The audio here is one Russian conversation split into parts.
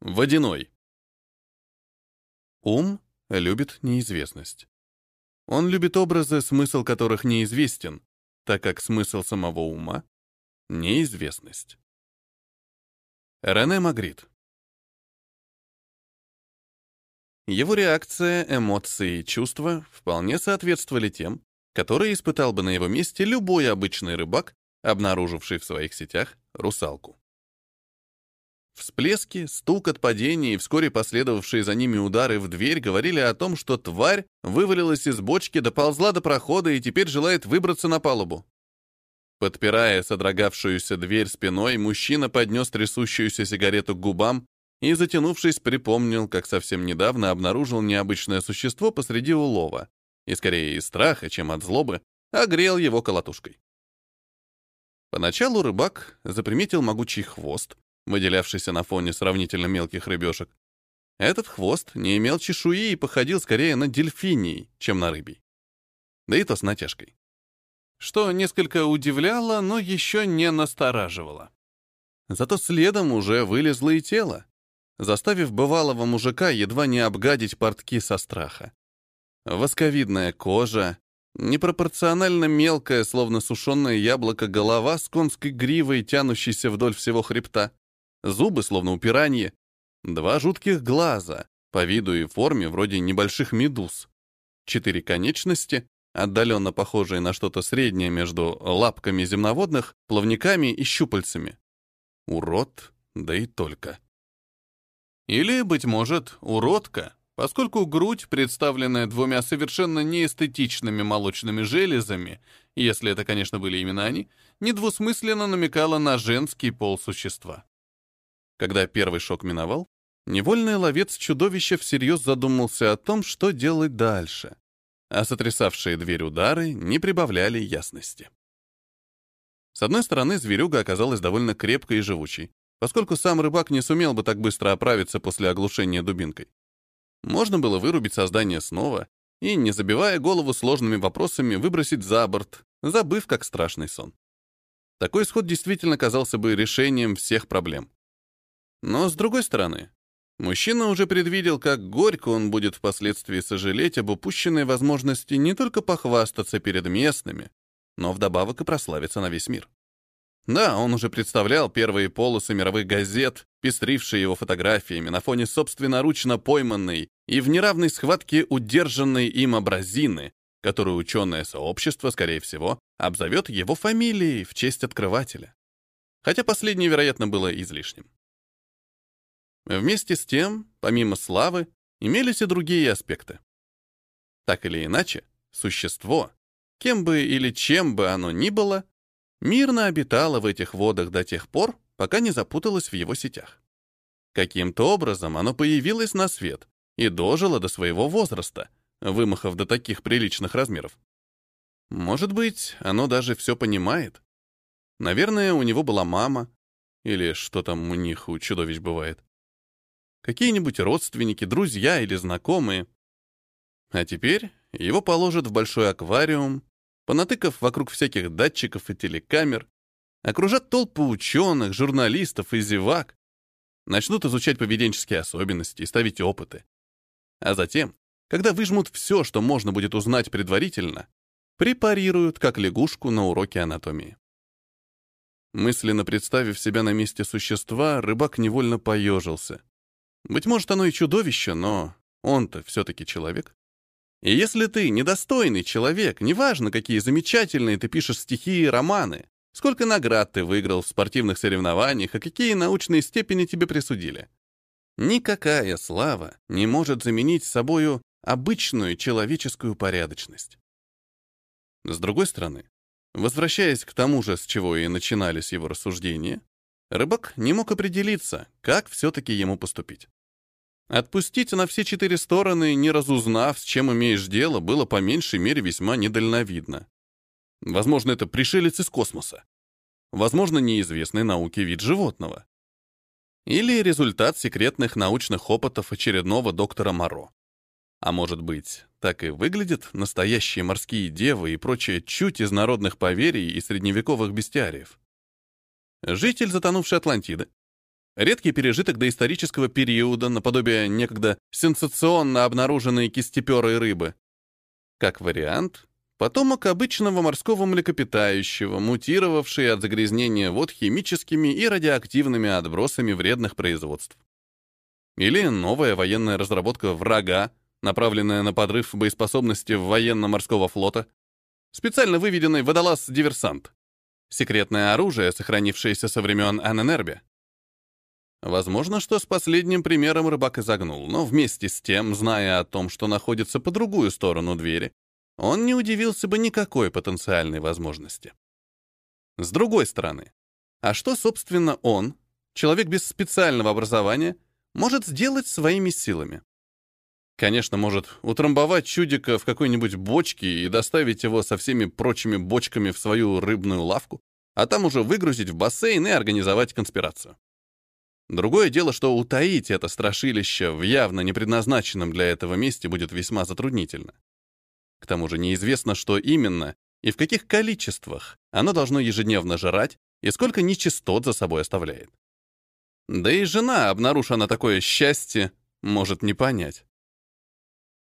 Водяной. Ум любит неизвестность. Он любит образы, смысл которых неизвестен, так как смысл самого ума — неизвестность. Рене Магрит. Его реакция, эмоции и чувства вполне соответствовали тем, которые испытал бы на его месте любой обычный рыбак, обнаруживший в своих сетях русалку. Всплески, стук от падения и вскоре последовавшие за ними удары в дверь говорили о том, что тварь вывалилась из бочки, доползла до прохода и теперь желает выбраться на палубу. Подпирая содрогавшуюся дверь спиной, мужчина поднес трясущуюся сигарету к губам и, затянувшись, припомнил, как совсем недавно обнаружил необычное существо посреди улова, и скорее из страха, чем от злобы, огрел его колотушкой. Поначалу рыбак заприметил могучий хвост, выделявшийся на фоне сравнительно мелких рыбешек. Этот хвост не имел чешуи и походил скорее на дельфиний, чем на рыбий. Да и то с натяжкой. Что несколько удивляло, но еще не настораживало. Зато следом уже вылезло и тело, заставив бывалого мужика едва не обгадить портки со страха. Восковидная кожа, непропорционально мелкая, словно сушеное яблоко, голова с конской гривой, тянущейся вдоль всего хребта, зубы, словно у пираньи, два жутких глаза, по виду и форме вроде небольших медуз, четыре конечности, отдаленно похожие на что-то среднее между лапками земноводных, плавниками и щупальцами. Урод, да и только. Или, быть может, уродка, поскольку грудь, представленная двумя совершенно неэстетичными молочными железами, если это, конечно, были именно они, недвусмысленно намекала на женский пол существа. Когда первый шок миновал, невольный ловец чудовища всерьез задумался о том, что делать дальше, а сотрясавшие дверь удары не прибавляли ясности. С одной стороны, зверюга оказалась довольно крепкой и живучей, поскольку сам рыбак не сумел бы так быстро оправиться после оглушения дубинкой. Можно было вырубить создание снова и, не забивая голову сложными вопросами, выбросить за борт, забыв как страшный сон. Такой исход действительно казался бы решением всех проблем. Но, с другой стороны, мужчина уже предвидел, как горько он будет впоследствии сожалеть об упущенной возможности не только похвастаться перед местными, но вдобавок и прославиться на весь мир. Да, он уже представлял первые полосы мировых газет, пестрившие его фотографиями на фоне собственноручно пойманной и в неравной схватке удержанной им абразины, которую ученое сообщество, скорее всего, обзовет его фамилией в честь открывателя. Хотя последнее, вероятно, было излишним. Вместе с тем, помимо славы, имелись и другие аспекты. Так или иначе, существо, кем бы или чем бы оно ни было, мирно обитало в этих водах до тех пор, пока не запуталось в его сетях. Каким-то образом оно появилось на свет и дожило до своего возраста, вымахав до таких приличных размеров. Может быть, оно даже все понимает. Наверное, у него была мама, или что там у них у чудовищ бывает какие-нибудь родственники, друзья или знакомые. А теперь его положат в большой аквариум, понатыкав вокруг всяких датчиков и телекамер, окружат толпы ученых, журналистов и зевак, начнут изучать поведенческие особенности и ставить опыты. А затем, когда выжмут все, что можно будет узнать предварительно, препарируют, как лягушку на уроке анатомии. Мысленно представив себя на месте существа, рыбак невольно поежился. Быть может, оно и чудовище, но он-то все-таки человек. И если ты недостойный человек, неважно, какие замечательные ты пишешь стихи и романы, сколько наград ты выиграл в спортивных соревнованиях, а какие научные степени тебе присудили. Никакая слава не может заменить собою обычную человеческую порядочность. С другой стороны, возвращаясь к тому же, с чего и начинались его рассуждения, рыбак не мог определиться, как все-таки ему поступить. Отпустить на все четыре стороны, не разузнав, с чем имеешь дело, было по меньшей мере весьма недальновидно. Возможно, это пришелец из космоса. Возможно, неизвестный науке вид животного. Или результат секретных научных опытов очередного доктора Моро. А может быть, так и выглядят настоящие морские девы и прочее чуть из народных поверий и средневековых бестиариев. Житель затонувшей Атлантиды, редкий пережиток доисторического периода, наподобие некогда сенсационно обнаруженной кистеперой рыбы. Как вариант, потомок обычного морского млекопитающего, мутировавший от загрязнения вод химическими и радиоактивными отбросами вредных производств. Или новая военная разработка врага, направленная на подрыв боеспособности военно-морского флота. Специально выведенный водолаз-диверсант. Секретное оружие, сохранившееся со времен Аненербе. Возможно, что с последним примером рыбак изогнул, но вместе с тем, зная о том, что находится по другую сторону двери, он не удивился бы никакой потенциальной возможности. С другой стороны, а что, собственно, он, человек без специального образования, может сделать своими силами? Конечно, может утрамбовать чудика в какой-нибудь бочке и доставить его со всеми прочими бочками в свою рыбную лавку, а там уже выгрузить в бассейн и организовать конспирацию. Другое дело, что утаить это страшилище в явно непредназначенном для этого месте будет весьма затруднительно. К тому же неизвестно, что именно и в каких количествах оно должно ежедневно жрать и сколько нечистот за собой оставляет. Да и жена, обнаружив такое счастье, может не понять.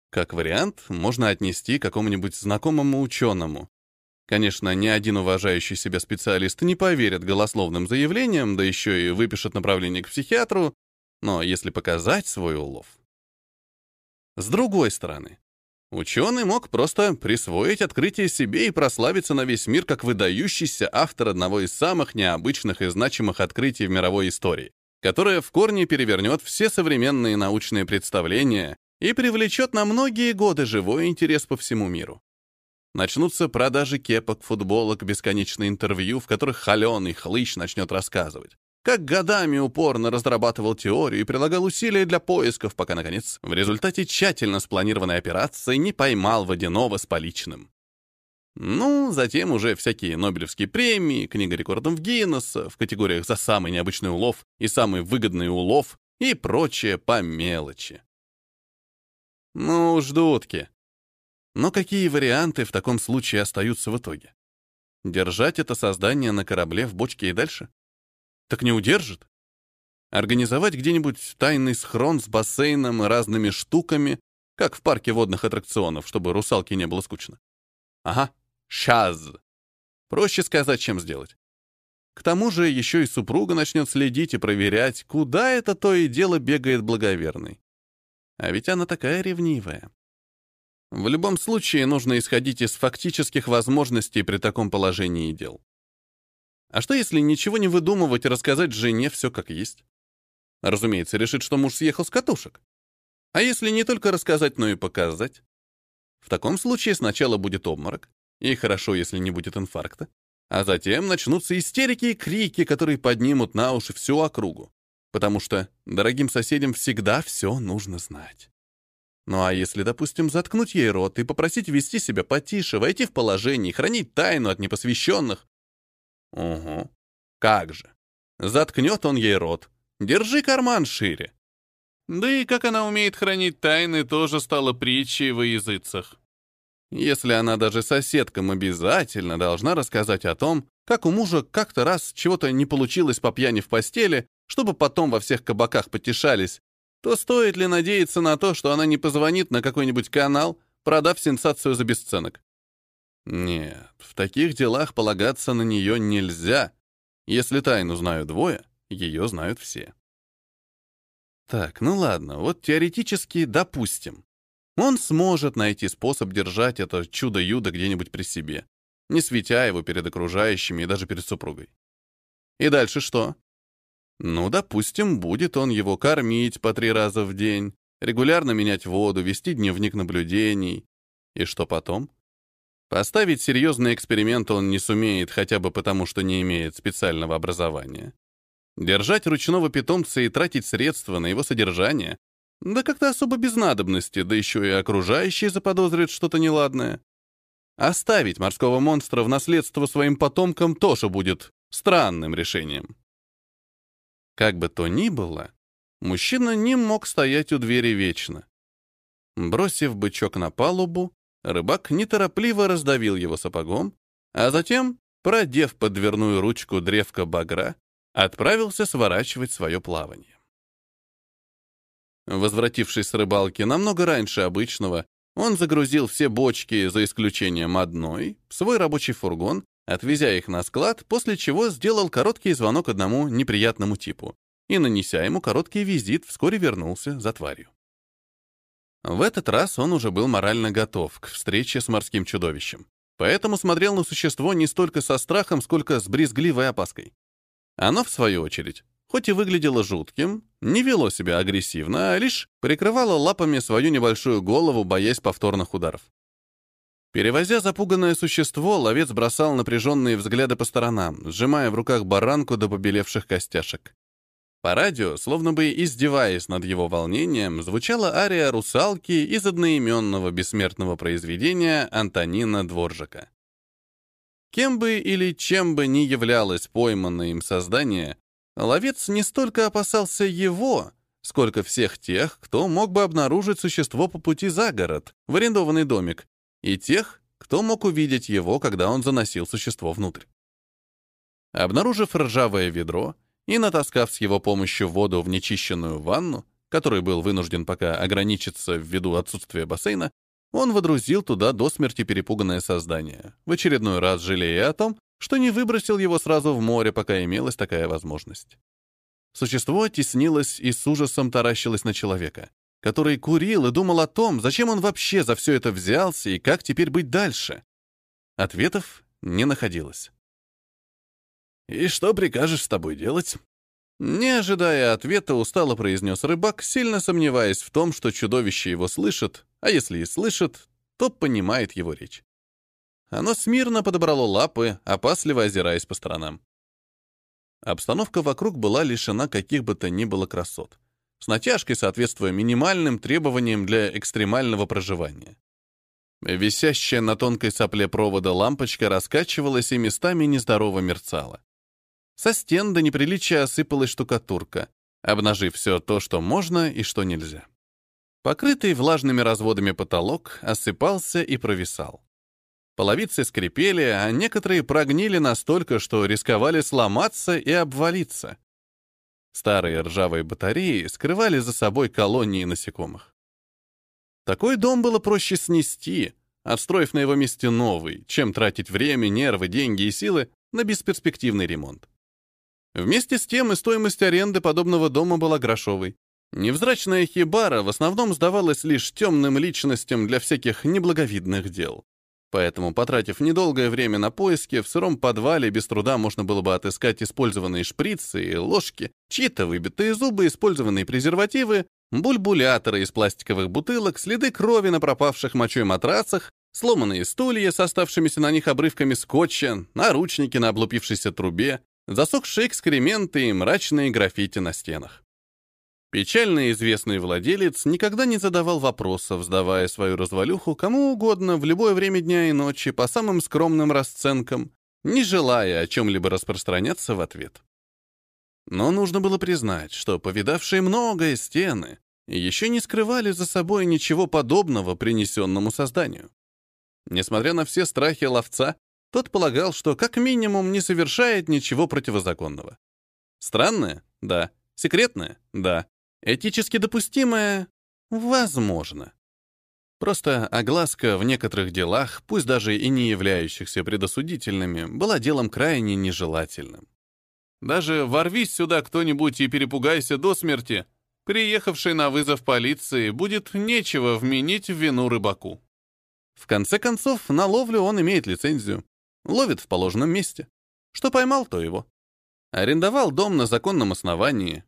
Как вариант, можно отнести какому-нибудь знакомому ученому. Конечно, ни один уважающий себя специалист не поверит голословным заявлениям, да еще и выпишет направление к психиатру, но если показать свой улов. С другой стороны, ученый мог просто присвоить открытие себе и прославиться на весь мир как выдающийся автор одного из самых необычных и значимых открытий в мировой истории, которое в корне перевернет все современные научные представления и привлечет на многие годы живой интерес по всему миру. Начнутся продажи кепок, футболок, бесконечные интервью, в которых холеный хлыщ начнет рассказывать, как годами упорно разрабатывал теорию и прилагал усилия для поисков, пока, наконец, в результате тщательно спланированной операции не поймал водяного с поличным. Ну, затем уже всякие Нобелевские премии, книга рекордов Гиннесса в категориях за самый необычный улов и самый выгодный улов и прочее по мелочи. Ну, ждутки. Но какие варианты в таком случае остаются в итоге? Держать это создание на корабле в бочке и дальше? Так не удержит. Организовать где-нибудь тайный схрон с бассейном и разными штуками, как в парке водных аттракционов, чтобы русалке не было скучно. Ага, сейчас. Проще сказать, чем сделать. К тому же еще и супруга начнет следить и проверять, куда это то и дело бегает благоверный. А ведь она такая ревнивая. В любом случае нужно исходить из фактических возможностей при таком положении дел. А что если ничего не выдумывать и рассказать жене все как есть? Разумеется, решит, что муж съехал с катушек. А если не только рассказать, но и показать? В таком случае сначала будет обморок, и хорошо, если не будет инфаркта, а затем начнутся истерики и крики, которые поднимут на уши всю округу потому что дорогим соседям всегда все нужно знать. Ну а если, допустим, заткнуть ей рот и попросить вести себя потише, войти в положение и хранить тайну от непосвященных? Угу. Как же. Заткнет он ей рот. Держи карман шире. Да и как она умеет хранить тайны, тоже стало притчей во языцах. Если она даже соседкам обязательно должна рассказать о том, как у мужа как-то раз чего-то не получилось по пьяни в постели, чтобы потом во всех кабаках потешались, то стоит ли надеяться на то, что она не позвонит на какой-нибудь канал, продав сенсацию за бесценок? Нет, в таких делах полагаться на нее нельзя. Если тайну знают двое, ее знают все. Так, ну ладно, вот теоретически допустим. Он сможет найти способ держать это чудо-юдо где-нибудь при себе, не светя его перед окружающими и даже перед супругой. И дальше что? Ну, допустим, будет он его кормить по три раза в день, регулярно менять воду, вести дневник наблюдений. И что потом? Поставить серьезный эксперимент он не сумеет, хотя бы потому, что не имеет специального образования. Держать ручного питомца и тратить средства на его содержание? Да как-то особо без надобности, да еще и окружающие заподозрят что-то неладное. Оставить морского монстра в наследство своим потомкам тоже будет странным решением. Как бы то ни было, мужчина не мог стоять у двери вечно. Бросив бычок на палубу, рыбак неторопливо раздавил его сапогом, а затем, продев под дверную ручку древко багра, отправился сворачивать свое плавание. Возвратившись с рыбалки намного раньше обычного, он загрузил все бочки, за исключением одной, в свой рабочий фургон, отвезя их на склад, после чего сделал короткий звонок одному неприятному типу и, нанеся ему короткий визит, вскоре вернулся за тварью. В этот раз он уже был морально готов к встрече с морским чудовищем, поэтому смотрел на существо не столько со страхом, сколько с брезгливой опаской. Оно, в свою очередь, хоть и выглядело жутким, не вело себя агрессивно, а лишь прикрывало лапами свою небольшую голову, боясь повторных ударов. Перевозя запуганное существо, ловец бросал напряженные взгляды по сторонам, сжимая в руках баранку до побелевших костяшек. По радио, словно бы издеваясь над его волнением, звучала ария русалки из одноименного бессмертного произведения Антонина Дворжака. Кем бы или чем бы ни являлось пойманное им создание, ловец не столько опасался его, сколько всех тех, кто мог бы обнаружить существо по пути за город, в арендованный домик, и тех, кто мог увидеть его, когда он заносил существо внутрь. Обнаружив ржавое ведро и натаскав с его помощью воду в нечищенную ванну, который был вынужден пока ограничиться ввиду отсутствия бассейна, он водрузил туда до смерти перепуганное создание, в очередной раз жалея о том, что не выбросил его сразу в море, пока имелась такая возможность. Существо теснилось и с ужасом таращилось на человека, который курил и думал о том, зачем он вообще за все это взялся и как теперь быть дальше. Ответов не находилось. «И что прикажешь с тобой делать?» Не ожидая ответа, устало произнес рыбак, сильно сомневаясь в том, что чудовище его слышит, а если и слышит, то понимает его речь. Оно смирно подобрало лапы, опасливо озираясь по сторонам. Обстановка вокруг была лишена каких бы то ни было красот, с натяжкой соответствуя минимальным требованиям для экстремального проживания. Висящая на тонкой сопле провода лампочка раскачивалась и местами нездорово мерцала. Со стен до неприличия осыпалась штукатурка, обнажив все то, что можно и что нельзя. Покрытый влажными разводами потолок осыпался и провисал. Половицы скрипели, а некоторые прогнили настолько, что рисковали сломаться и обвалиться. Старые ржавые батареи скрывали за собой колонии насекомых. Такой дом было проще снести, отстроив на его месте новый, чем тратить время, нервы, деньги и силы на бесперспективный ремонт. Вместе с тем и стоимость аренды подобного дома была грошовой. Невзрачная хибара в основном сдавалась лишь темным личностям для всяких неблаговидных дел. Поэтому, потратив недолгое время на поиски, в сыром подвале без труда можно было бы отыскать использованные шприцы и ложки, чьи-то выбитые зубы, использованные презервативы, бульбуляторы из пластиковых бутылок, следы крови на пропавших мочой матрасах, сломанные стулья с оставшимися на них обрывками скотча, наручники на облупившейся трубе, засохшие экскременты и мрачные граффити на стенах. Печально известный владелец никогда не задавал вопросов, сдавая свою развалюху кому угодно в любое время дня и ночи по самым скромным расценкам, не желая о чем-либо распространяться в ответ. Но нужно было признать, что повидавшие многое стены еще не скрывали за собой ничего подобного принесенному созданию. Несмотря на все страхи ловца, тот полагал, что как минимум не совершает ничего противозаконного. Странное? Да. Секретное? Да. Этически допустимое? Возможно. Просто огласка в некоторых делах, пусть даже и не являющихся предосудительными, была делом крайне нежелательным. Даже ворвись сюда кто-нибудь и перепугайся до смерти, приехавший на вызов полиции будет нечего вменить в вину рыбаку. В конце концов, на ловлю он имеет лицензию. Ловит в положенном месте. Что поймал, то его. Арендовал дом на законном основании.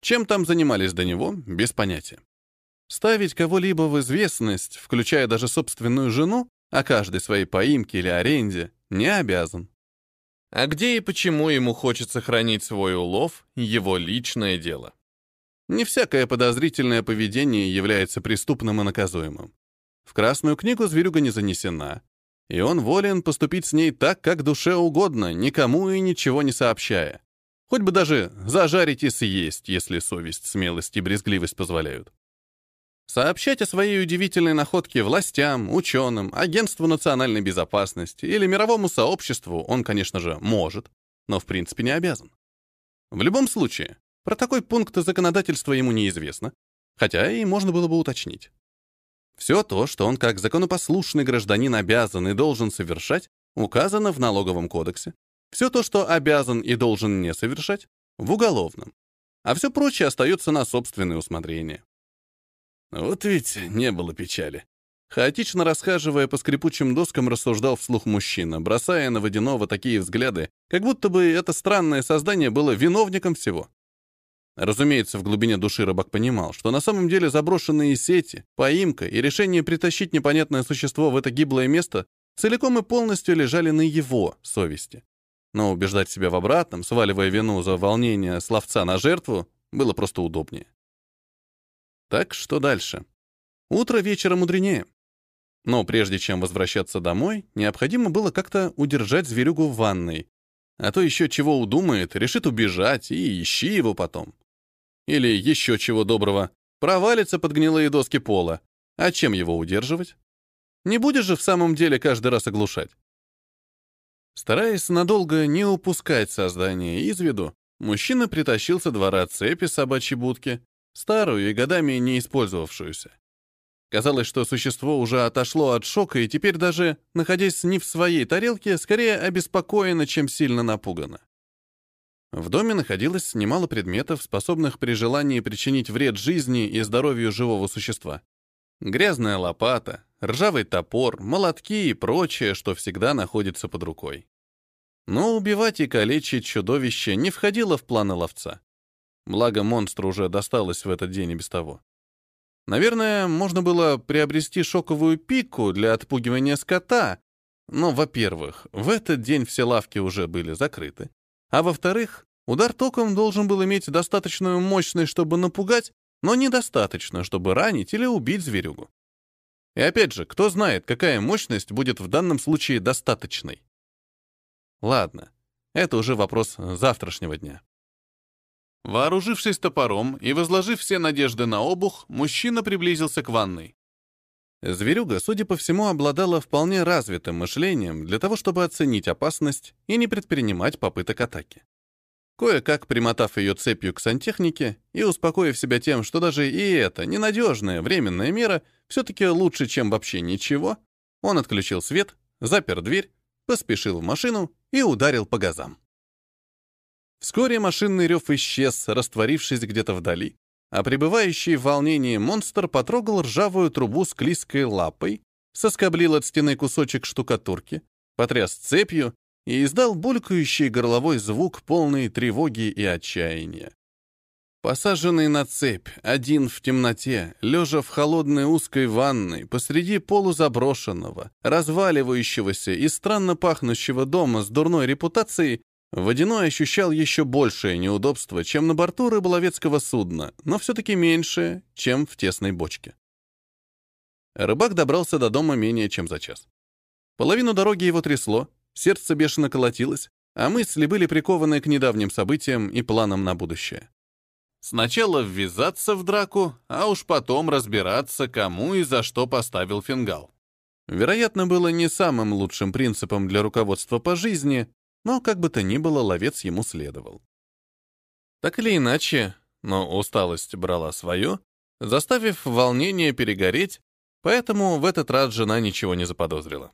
Чем там занимались до него, без понятия. Ставить кого-либо в известность, включая даже собственную жену, о каждой своей поимке или аренде, не обязан. А где и почему ему хочется хранить свой улов — его личное дело. Не всякое подозрительное поведение является преступным и наказуемым. В Красную книгу зверюга не занесена, и он волен поступить с ней так, как душе угодно, никому и ничего не сообщая. Хоть бы даже зажарить и съесть, если совесть, смелость и брезгливость позволяют. Сообщать о своей удивительной находке властям, ученым, Агентству национальной безопасности или мировому сообществу он, конечно же, может, но в принципе не обязан. В любом случае, про такой пункт законодательства ему неизвестно, хотя и можно было бы уточнить. Все то, что он как законопослушный гражданин обязан и должен совершать, указано в налоговом кодексе. Все то, что обязан и должен не совершать, в уголовном. А все прочее остается на собственное усмотрение. Вот ведь не было печали. Хаотично расхаживая по скрипучим доскам, рассуждал вслух мужчина, бросая на Водянова такие взгляды, как будто бы это странное создание было виновником всего. Разумеется, в глубине души рыбак понимал, что на самом деле заброшенные сети, поимка и решение притащить непонятное существо в это гиблое место целиком и полностью лежали на его совести. Но убеждать себя в обратном, сваливая вину за волнение словца на жертву, было просто удобнее. Так что дальше? Утро вечера мудренее. Но прежде чем возвращаться домой, необходимо было как-то удержать зверюгу в ванной. А то еще чего удумает, решит убежать, и ищи его потом. Или еще чего доброго, провалится под гнилые доски пола. А чем его удерживать? Не будешь же в самом деле каждый раз оглушать. Стараясь надолго не упускать создание из виду, мужчина притащил со двора цепи собачьей будки, старую и годами не использовавшуюся. Казалось, что существо уже отошло от шока и теперь даже, находясь не в своей тарелке, скорее обеспокоено, чем сильно напугано. В доме находилось немало предметов, способных при желании причинить вред жизни и здоровью живого существа. Грязная лопата, ржавый топор, молотки и прочее, что всегда находится под рукой. Но убивать и калечить чудовище не входило в планы ловца. Благо, монстру уже досталось в этот день и без того. Наверное, можно было приобрести шоковую пику для отпугивания скота, но, во-первых, в этот день все лавки уже были закрыты, а во-вторых, удар током должен был иметь достаточную мощность, чтобы напугать, но недостаточно, чтобы ранить или убить зверюгу. И опять же, кто знает, какая мощность будет в данном случае достаточной. Ладно, это уже вопрос завтрашнего дня. Вооружившись топором и возложив все надежды на обух, мужчина приблизился к ванной. Зверюга, судя по всему, обладала вполне развитым мышлением для того, чтобы оценить опасность и не предпринимать попыток атаки. Кое-как примотав ее цепью к сантехнике и успокоив себя тем, что даже и эта ненадежная временная мера все-таки лучше, чем вообще ничего, он отключил свет, запер дверь, поспешил в машину и ударил по газам. Вскоре машинный рев исчез, растворившись где-то вдали, а пребывающий в волнении монстр потрогал ржавую трубу с клейской лапой, соскоблил от стены кусочек штукатурки, потряс цепью и издал булькающий горловой звук, полный тревоги и отчаяния. Посаженный на цепь, один в темноте, лежа в холодной узкой ванной, посреди полузаброшенного, разваливающегося и странно пахнущего дома с дурной репутацией, Водяной ощущал еще большее неудобство, чем на борту рыболовецкого судна, но все-таки меньшее, чем в тесной бочке. Рыбак добрался до дома менее чем за час. Половину дороги его трясло, сердце бешено колотилось, а мысли были прикованы к недавним событиям и планам на будущее. Сначала ввязаться в драку, а уж потом разбираться, кому и за что поставил фингал. Вероятно, было не самым лучшим принципом для руководства по жизни, но как бы то ни было, ловец ему следовал. Так или иначе, но усталость брала свое, заставив волнение перегореть, поэтому в этот раз жена ничего не заподозрила.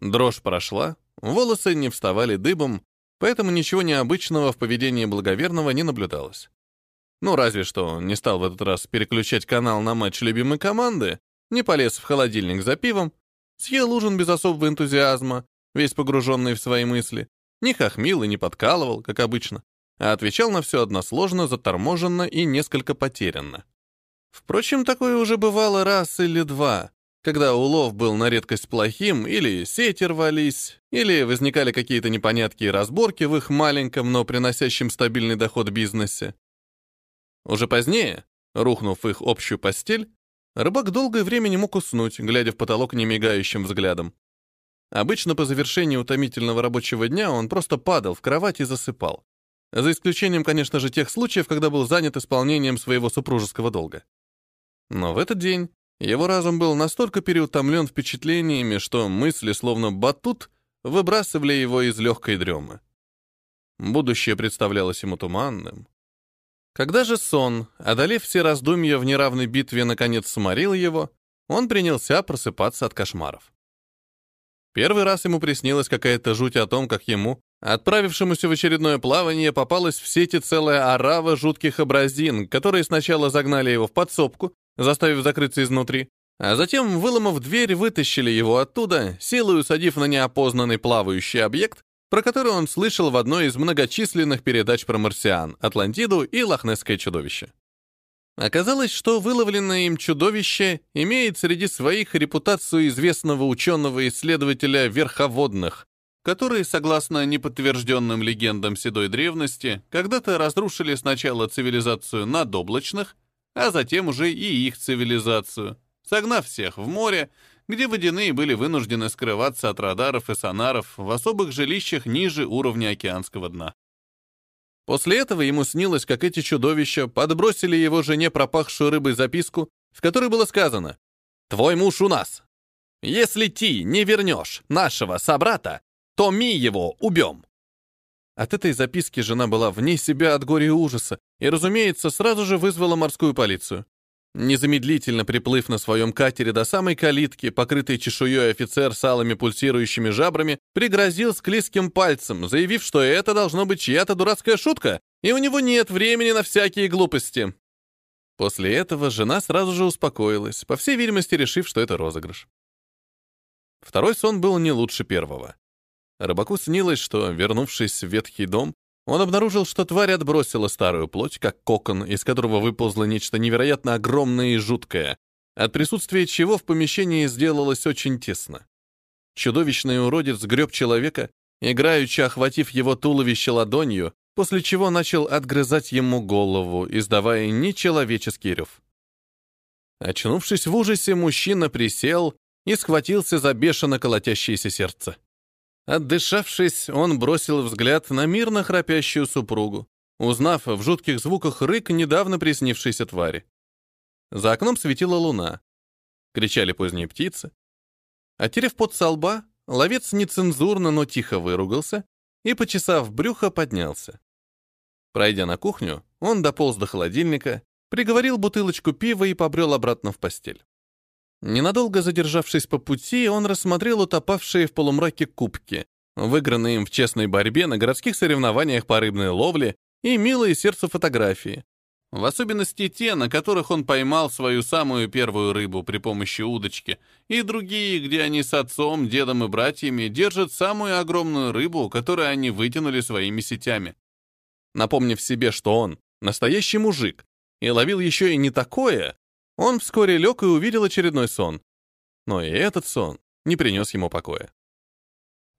Дрожь прошла, волосы не вставали дыбом, поэтому ничего необычного в поведении благоверного не наблюдалось. Ну, разве что он не стал в этот раз переключать канал на матч любимой команды, не полез в холодильник за пивом, съел ужин без особого энтузиазма, весь погруженный в свои мысли, не хохмил и не подкалывал, как обычно, а отвечал на все односложно, заторможенно и несколько потерянно. Впрочем, такое уже бывало раз или два, когда улов был на редкость плохим, или сети рвались, или возникали какие-то непонятки и разборки в их маленьком, но приносящем стабильный доход бизнесе. Уже позднее, рухнув их общую постель, рыбак долгое время не мог уснуть, глядя в потолок немигающим взглядом. Обычно по завершении утомительного рабочего дня он просто падал в кровать и засыпал. За исключением, конечно же, тех случаев, когда был занят исполнением своего супружеского долга. Но в этот день его разум был настолько переутомлен впечатлениями, что мысли, словно батут, выбрасывали его из легкой дремы. будущее представлялось ему туманным. Когда же сон, одолев все раздумья в неравной битве, наконец сморил его, он принялся просыпаться от кошмаров. Первый раз ему приснилась какая-то жуть о том, как ему, отправившемуся в очередное плавание, попалась в сети целая орава жутких образин, которые сначала загнали его в подсобку, заставив закрыться изнутри, а затем, выломав дверь, вытащили его оттуда, силой усадив на неопознанный плавающий объект, про который он слышал в одной из многочисленных передач про марсиан, Атлантиду и Лохнесское чудовище. Оказалось, что выловленное им чудовище имеет среди своих репутацию известного ученого-исследователя верховодных, которые, согласно неподтвержденным легендам седой древности, когда-то разрушили сначала цивилизацию надоблачных, а затем уже и их цивилизацию, согнав всех в море, где водяные были вынуждены скрываться от радаров и сонаров в особых жилищах ниже уровня океанского дна. После этого ему снилось, как эти чудовища подбросили его жене пропахшую рыбой записку, в которой было сказано «Твой муж у нас. Если ты не вернешь нашего собрата, то ми его убьем». От этой записки жена была вне себя от горя и ужаса, и, разумеется, сразу же вызвала морскую полицию. Незамедлительно приплыв на своем катере до самой калитки, покрытый чешуей офицер с алыми пульсирующими жабрами, пригрозил склизким пальцем, заявив, что это должно быть чья-то дурацкая шутка, и у него нет времени на всякие глупости. После этого жена сразу же успокоилась, по всей видимости, решив, что это розыгрыш. Второй сон был не лучше первого. Рыбаку снилось, что, вернувшись в ветхий дом, он обнаружил, что тварь отбросила старую плоть, как кокон, из которого выползло нечто невероятно огромное и жуткое, от присутствия чего в помещении сделалось очень тесно. Чудовищный уродец греб человека, играючи охватив его туловище ладонью, после чего начал отгрызать ему голову, издавая нечеловеческий рев. Очнувшись в ужасе, мужчина присел и схватился за бешено колотящееся сердце. Отдышавшись, он бросил взгляд на мирно храпящую супругу, узнав в жутких звуках рык недавно приснившейся твари. За окном светила луна. Кричали поздние птицы. Отерев пот со лба, ловец нецензурно, но тихо выругался и, почесав брюхо, поднялся. Пройдя на кухню, он дополз до холодильника, приговорил бутылочку пива и побрел обратно в постель. Ненадолго задержавшись по пути, он рассмотрел утопавшие в полумраке кубки, выигранные им в честной борьбе на городских соревнованиях по рыбной ловле и милые сердцу фотографии. В особенности те, на которых он поймал свою самую первую рыбу при помощи удочки, и другие, где они с отцом, дедом и братьями держат самую огромную рыбу, которую они вытянули своими сетями. Напомнив себе, что он настоящий мужик, и ловил еще и не такое, он вскоре лег и увидел очередной сон. Но и этот сон не принес ему покоя.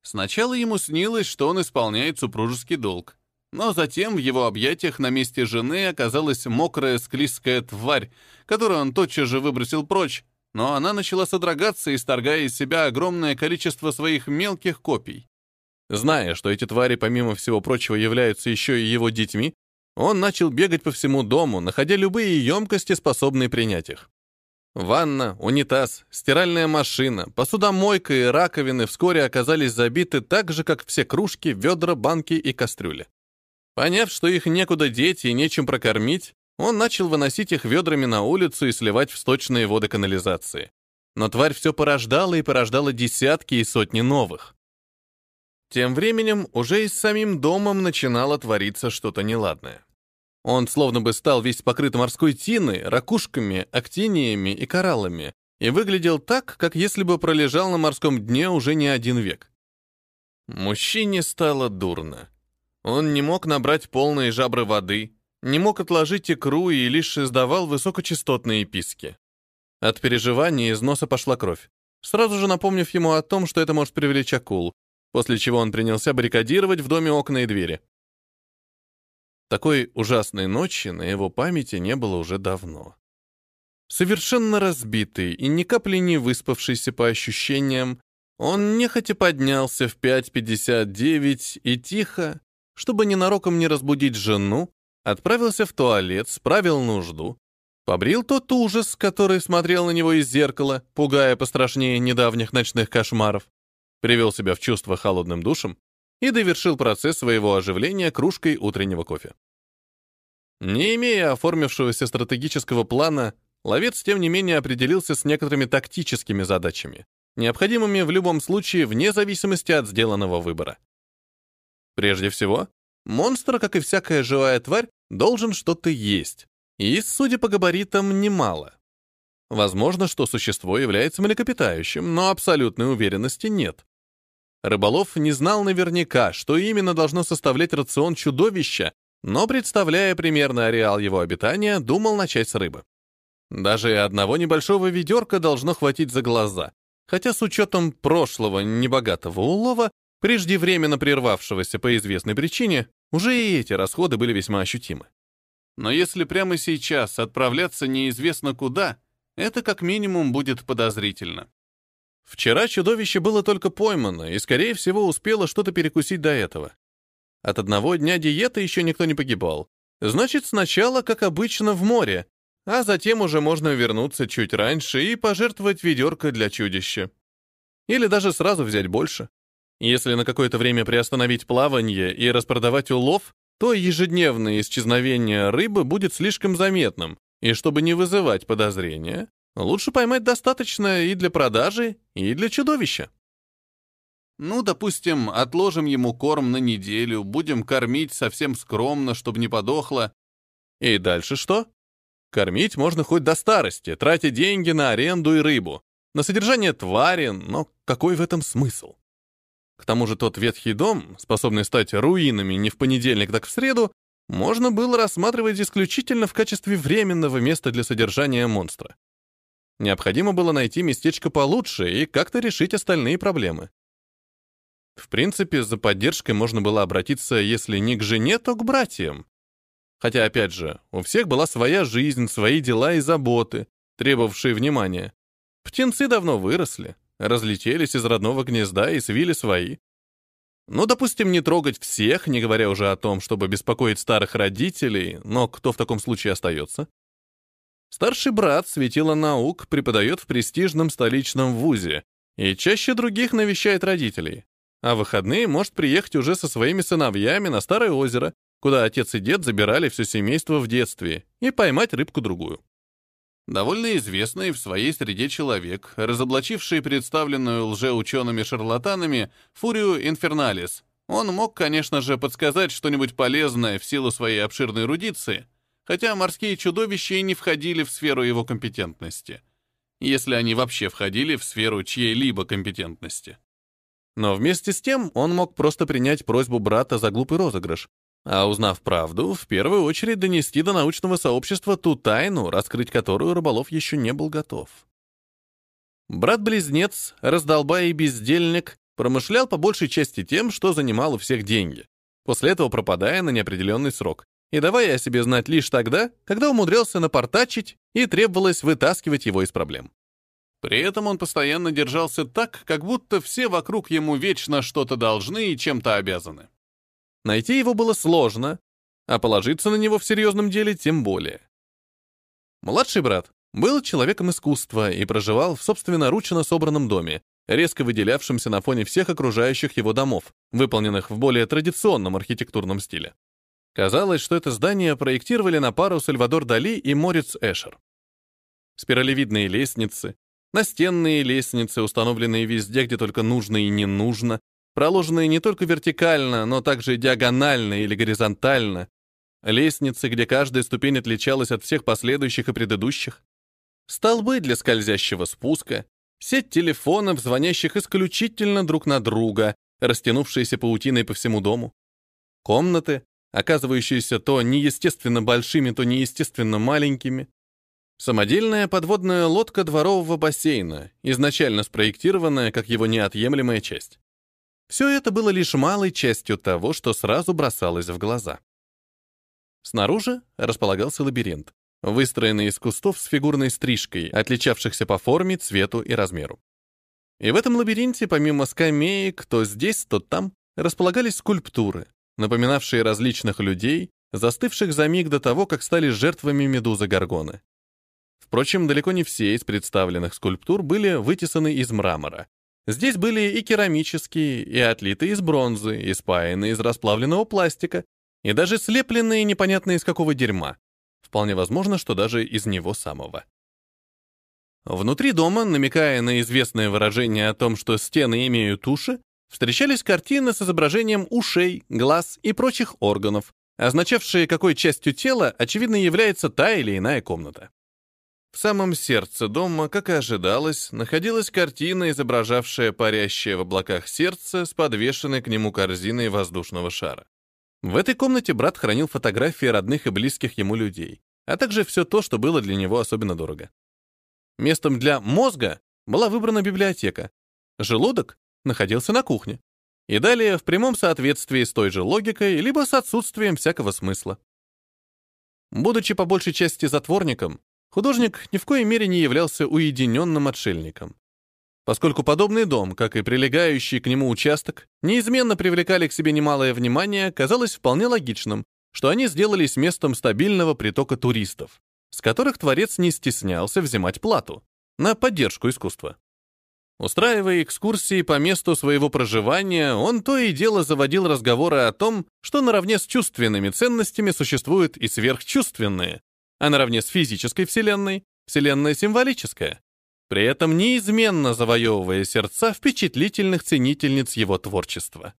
Сначала ему снилось, что он исполняет супружеский долг. Но затем в его объятиях на месте жены оказалась мокрая склизкая тварь, которую он тотчас же выбросил прочь, но она начала содрогаться, исторгая из себя огромное количество своих мелких копий. Зная, что эти твари, помимо всего прочего, являются еще и его детьми, он начал бегать по всему дому, находя любые емкости, способные принять их. Ванна, унитаз, стиральная машина, посудомойка и раковины вскоре оказались забиты так же, как все кружки, ведра, банки и кастрюли. Поняв, что их некуда деть и нечем прокормить, он начал выносить их ведрами на улицу и сливать в сточные воды канализации. Но тварь все порождала и порождала десятки и сотни новых. Тем временем уже и с самим домом начинало твориться что-то неладное. Он словно бы стал весь покрыт морской тиной, ракушками, актиниями и кораллами и выглядел так, как если бы пролежал на морском дне уже не один век. Мужчине стало дурно. Он не мог набрать полные жабры воды, не мог отложить икру и лишь издавал высокочастотные писки. От переживания из носа пошла кровь, сразу же напомнив ему о том, что это может привлечь акул, после чего он принялся баррикадировать в доме окна и двери. Такой ужасной ночи на его памяти не было уже давно. Совершенно разбитый и ни капли не выспавшийся по ощущениям, он нехотя поднялся в 5.59 и тихо, чтобы ненароком не разбудить жену, отправился в туалет, справил нужду, побрил тот ужас, который смотрел на него из зеркала, пугая пострашнее недавних ночных кошмаров, привел себя в чувство холодным душем и довершил процесс своего оживления кружкой утреннего кофе. Не имея оформившегося стратегического плана, ловец, тем не менее, определился с некоторыми тактическими задачами, необходимыми в любом случае вне зависимости от сделанного выбора. Прежде всего, монстр, как и всякая живая тварь, должен что-то есть, и, судя по габаритам, немало. Возможно, что существо является млекопитающим, но абсолютной уверенности нет. Рыболов не знал наверняка, что именно должно составлять рацион чудовища, но, представляя примерный ареал его обитания, думал начать с рыбы. Даже одного небольшого ведерка должно хватить за глаза, хотя с учетом прошлого небогатого улова, преждевременно прервавшегося по известной причине, уже и эти расходы были весьма ощутимы. Но если прямо сейчас отправляться неизвестно куда, это как минимум будет подозрительно. Вчера чудовище было только поймано и, скорее всего, успело что-то перекусить до этого. От одного дня диеты еще никто не погибал. Значит, сначала, как обычно, в море, а затем уже можно вернуться чуть раньше и пожертвовать ведерко для чудища. Или даже сразу взять больше. Если на какое-то время приостановить плавание и распродавать улов, то ежедневное исчезновение рыбы будет слишком заметным, и чтобы не вызывать подозрения, лучше поймать достаточно и для продажи, и для чудовища. Ну, допустим, отложим ему корм на неделю, будем кормить совсем скромно, чтобы не подохло. И дальше что? Кормить можно хоть до старости, тратя деньги на аренду и рыбу, на содержание твари, но какой в этом смысл? К тому же тот ветхий дом, способный стать руинами не в понедельник, так в среду, можно было рассматривать исключительно в качестве временного места для содержания монстра. Необходимо было найти местечко получше и как-то решить остальные проблемы. В принципе, за поддержкой можно было обратиться, если не к жене, то к братьям. Хотя, опять же, у всех была своя жизнь, свои дела и заботы, требовавшие внимания. Птенцы давно выросли, разлетелись из родного гнезда и свили свои. Ну, допустим, не трогать всех, не говоря уже о том, чтобы беспокоить старых родителей, но кто в таком случае остается? Старший брат светила наук преподает в престижном столичном вузе и чаще других навещает родителей а в выходные может приехать уже со своими сыновьями на Старое озеро, куда отец и дед забирали все семейство в детстве, и поймать рыбку-другую. Довольно известный в своей среде человек, разоблачивший представленную лжеучеными-шарлатанами Фурию Инферналис. Он мог, конечно же, подсказать что-нибудь полезное в силу своей обширной эрудиции, хотя морские чудовища и не входили в сферу его компетентности, если они вообще входили в сферу чьей-либо компетентности. Но вместе с тем он мог просто принять просьбу брата за глупый розыгрыш, а узнав правду, в первую очередь донести до научного сообщества ту тайну, раскрыть которую рыболов еще не был готов. Брат-близнец, раздолбай и бездельник, промышлял по большей части тем, что занимал у всех деньги, после этого пропадая на неопределенный срок, и давая о себе знать лишь тогда, когда умудрялся напортачить и требовалось вытаскивать его из проблем. При этом он постоянно держался так, как будто все вокруг ему вечно что-то должны и чем-то обязаны. Найти его было сложно, а положиться на него в серьезном деле тем более. Младший брат был человеком искусства и проживал в собственноручно собранном доме, резко выделявшемся на фоне всех окружающих его домов, выполненных в более традиционном архитектурном стиле. Казалось, что это здание проектировали на пару Сальвадор Дали и Мориц Эшер. Спиралевидные лестницы, Настенные лестницы, установленные везде, где только нужно и не нужно, проложенные не только вертикально, но также диагонально или горизонтально. Лестницы, где каждая ступень отличалась от всех последующих и предыдущих. Столбы для скользящего спуска, сеть телефонов, звонящих исключительно друг на друга, растянувшиеся паутиной по всему дому. Комнаты, оказывающиеся то неестественно большими, то неестественно маленькими. Самодельная подводная лодка дворового бассейна, изначально спроектированная как его неотъемлемая часть. Все это было лишь малой частью того, что сразу бросалось в глаза. Снаружи располагался лабиринт, выстроенный из кустов с фигурной стрижкой, отличавшихся по форме, цвету и размеру. И в этом лабиринте, помимо скамеек, то здесь, то там, располагались скульптуры, напоминавшие различных людей, застывших за миг до того, как стали жертвами медузы Гаргоны. Впрочем, далеко не все из представленных скульптур были вытесаны из мрамора. Здесь были и керамические, и отлитые из бронзы, и спаянные из расплавленного пластика, и даже слепленные непонятно из какого дерьма. Вполне возможно, что даже из него самого. Внутри дома, намекая на известное выражение о том, что стены имеют уши, встречались картины с изображением ушей, глаз и прочих органов, означавшие, какой частью тела, очевидно, является та или иная комната. В самом сердце дома, как и ожидалось, находилась картина, изображавшая парящее в облаках сердце с подвешенной к нему корзиной воздушного шара. В этой комнате брат хранил фотографии родных и близких ему людей, а также все то, что было для него особенно дорого. Местом для мозга была выбрана библиотека. Желудок находился на кухне. И далее в прямом соответствии с той же логикой, либо с отсутствием всякого смысла. Будучи по большей части затворником, художник ни в коей мере не являлся уединенным отшельником. Поскольку подобный дом, как и прилегающий к нему участок, неизменно привлекали к себе немалое внимание, казалось вполне логичным, что они сделались местом стабильного притока туристов, с которых творец не стеснялся взимать плату на поддержку искусства. Устраивая экскурсии по месту своего проживания, он то и дело заводил разговоры о том, что наравне с чувственными ценностями существуют и сверхчувственные, а наравне с физической вселенной — вселенная символическая, при этом неизменно завоевывая сердца впечатлительных ценительниц его творчества.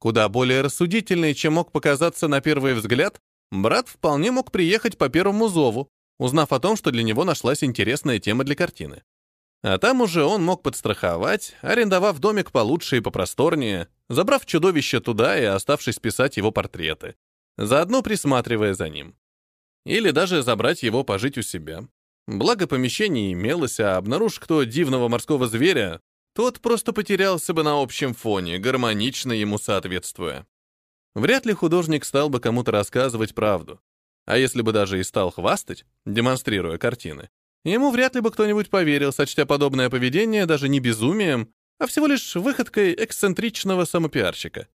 Куда более рассудительный, чем мог показаться на первый взгляд, брат вполне мог приехать по первому зову, узнав о том, что для него нашлась интересная тема для картины. А там уже он мог подстраховать, арендовав домик получше и попросторнее, забрав чудовище туда и оставшись писать его портреты, заодно присматривая за ним. Или даже забрать его пожить у себя. Благо помещение имелось, а обнаружь кто дивного морского зверя, тот просто потерялся бы на общем фоне, гармонично ему соответствуя. Вряд ли художник стал бы кому-то рассказывать правду. А если бы даже и стал хвастать, демонстрируя картины, ему вряд ли бы кто-нибудь поверил, сочтя подобное поведение даже не безумием, а всего лишь выходкой эксцентричного самопиарщика.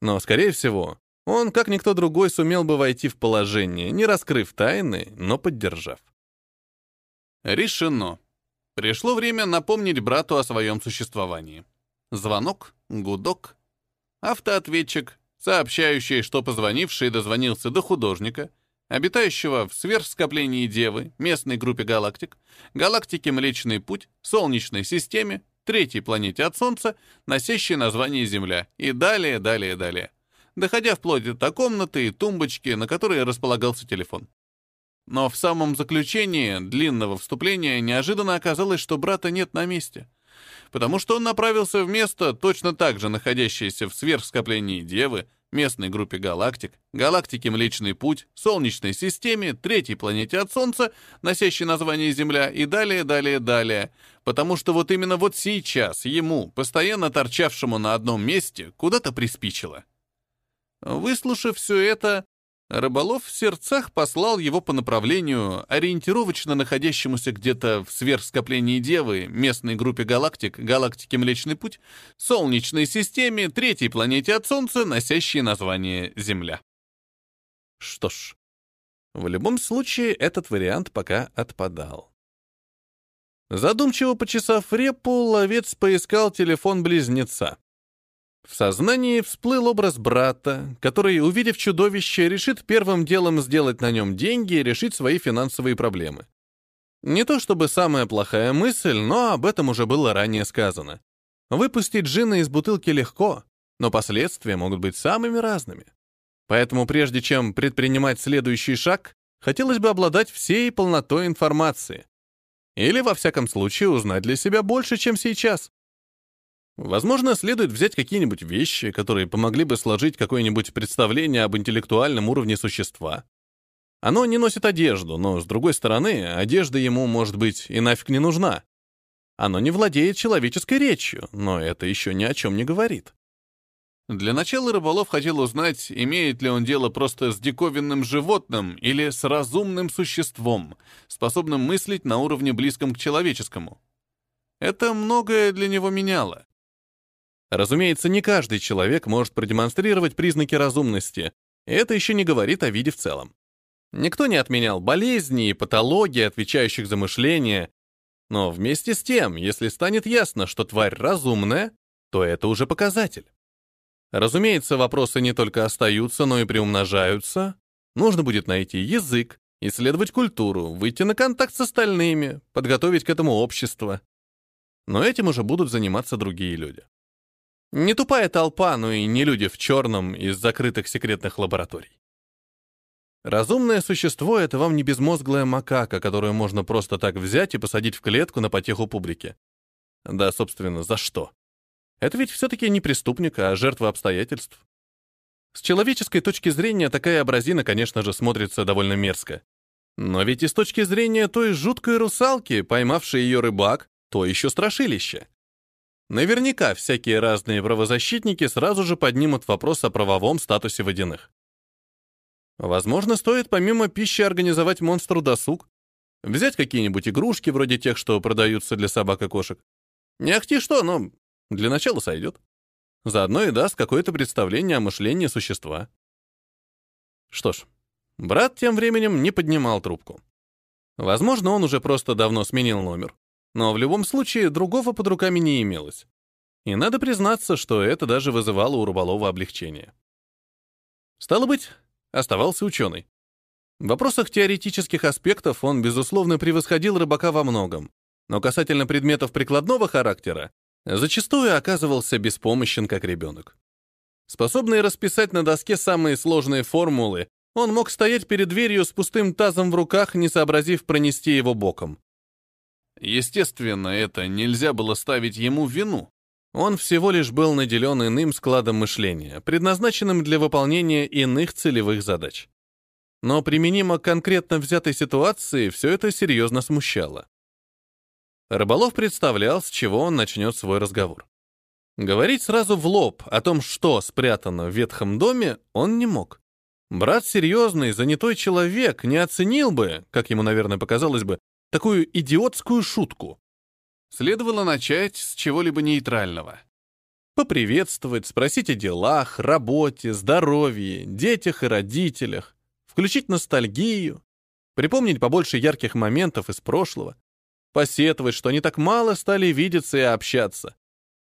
Но, скорее всего, он, как никто другой, сумел бы войти в положение, не раскрыв тайны, но поддержав. Решено. Пришло время напомнить брату о своем существовании. Звонок, гудок, автоответчик, сообщающий, что позвонивший дозвонился до художника, обитающего в сверхскоплении Девы, местной группе галактик, галактике Млечный Путь, Солнечной системе, третьей планете от Солнца, носящей название Земля, и далее, далее, далее, доходя вплоть до комнаты и тумбочки, на которой располагался телефон. Но в самом заключении длинного вступления неожиданно оказалось, что брата нет на месте, потому что он направился в место, точно так же находящееся в сверхскоплении Девы, местной группе галактик, галактике Млечный Путь, Солнечной системе, третьей планете от Солнца, носящей название Земля, и далее, далее, далее, потому что вот именно вот сейчас ему, постоянно торчавшему на одном месте, куда-то приспичило. Выслушав все это, Рыболов в сердцах послал его по направлению, ориентировочно находящемуся где-то в сверхскоплении Девы, местной группе галактик, галактике Млечный Путь, Солнечной системе, третьей планете от Солнца, носящей название Земля. Что ж, в любом случае этот вариант пока отпадал. Задумчиво почесав репу, ловец поискал телефон близнеца. В сознании всплыл образ брата, который, увидев чудовище, решит первым делом сделать на нем деньги и решить свои финансовые проблемы. Не то чтобы самая плохая мысль, но об этом уже было ранее сказано. Выпустить джина из бутылки легко, но последствия могут быть самыми разными. Поэтому прежде чем предпринимать следующий шаг, хотелось бы обладать всей полнотой информации. Или, во всяком случае, узнать для себя больше, чем сейчас. Возможно, следует взять какие-нибудь вещи, которые помогли бы сложить какое-нибудь представление об интеллектуальном уровне существа. Оно не носит одежду, но, с другой стороны, одежда ему, может быть, и нафиг не нужна. Оно не владеет человеческой речью, но это еще ни о чем не говорит. Для начала рыболов хотел узнать, имеет ли он дело просто с диковинным животным или с разумным существом, способным мыслить на уровне близком к человеческому. Это многое для него меняло. Разумеется, не каждый человек может продемонстрировать признаки разумности, и это еще не говорит о виде в целом. Никто не отменял болезни и патологии, отвечающих за мышление, Но вместе с тем, если станет ясно, что тварь разумная, то это уже показатель. Разумеется, вопросы не только остаются, но и приумножаются. Нужно будет найти язык, исследовать культуру, выйти на контакт с остальными, подготовить к этому общество. Но этим уже будут заниматься другие люди. Не тупая толпа, но и не люди в черном из закрытых секретных лабораторий. Разумное существо — это вам не безмозглая макака, которую можно просто так взять и посадить в клетку на потеху публики. Да, собственно, за что? Это ведь все-таки не преступник, а жертва обстоятельств. С человеческой точки зрения такая образина, конечно же, смотрится довольно мерзко. Но ведь и с точки зрения той жуткой русалки, поймавшей ее рыбак, то еще страшилище. Наверняка всякие разные правозащитники сразу же поднимут вопрос о правовом статусе водяных. Возможно, стоит помимо пищи организовать монстру досуг, взять какие-нибудь игрушки вроде тех, что продаются для собак и кошек. Не ахти что, но для начала сойдет. Заодно и даст какое-то представление о мышлении существа. Что ж, брат тем временем не поднимал трубку. Возможно, он уже просто давно сменил номер. Но в любом случае другого под руками не имелось. И надо признаться, что это даже вызывало у Руболова облегчение. Стало быть, оставался ученый. В вопросах теоретических аспектов он, безусловно, превосходил рыбака во многом, но касательно предметов прикладного характера зачастую оказывался беспомощен как ребенок. Способный расписать на доске самые сложные формулы, он мог стоять перед дверью с пустым тазом в руках, не сообразив пронести его боком. Естественно, это нельзя было ставить ему в вину. Он всего лишь был наделен иным складом мышления, предназначенным для выполнения иных целевых задач. Но применимо к конкретно взятой ситуации все это серьезно смущало. Рыболов представлял, с чего он начнет свой разговор. Говорить сразу в лоб о том, что спрятано в ветхом доме, он не мог. Брат серьезный, занятой человек не оценил бы, как ему, наверное, показалось бы, такую идиотскую шутку. Следовало начать с чего-либо нейтрального. Поприветствовать, спросить о делах, работе, здоровье, детях и родителях, включить ностальгию, припомнить побольше ярких моментов из прошлого, посетовать, что они так мало стали видеться и общаться,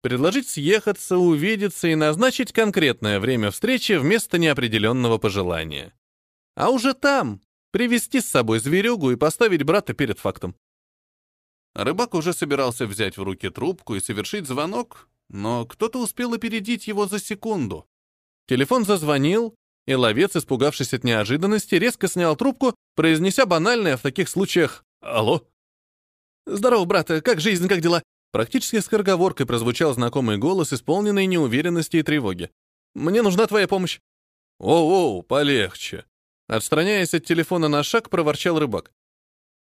предложить съехаться, увидеться и назначить конкретное время встречи вместо неопределенного пожелания. А уже там, Привести с собой зверюгу и поставить брата перед фактом. Рыбак уже собирался взять в руки трубку и совершить звонок, но кто-то успел опередить его за секунду. Телефон зазвонил, и ловец, испугавшись от неожиданности, резко снял трубку, произнеся банальное в таких случаях «Алло». «Здорово, брат, как жизнь, как дела?» Практически с скороговоркой прозвучал знакомый голос, исполненный неуверенности и тревоги. «Мне нужна твоя помощь». «Оу-оу, полегче», Отстраняясь от телефона на шаг, проворчал рыбак.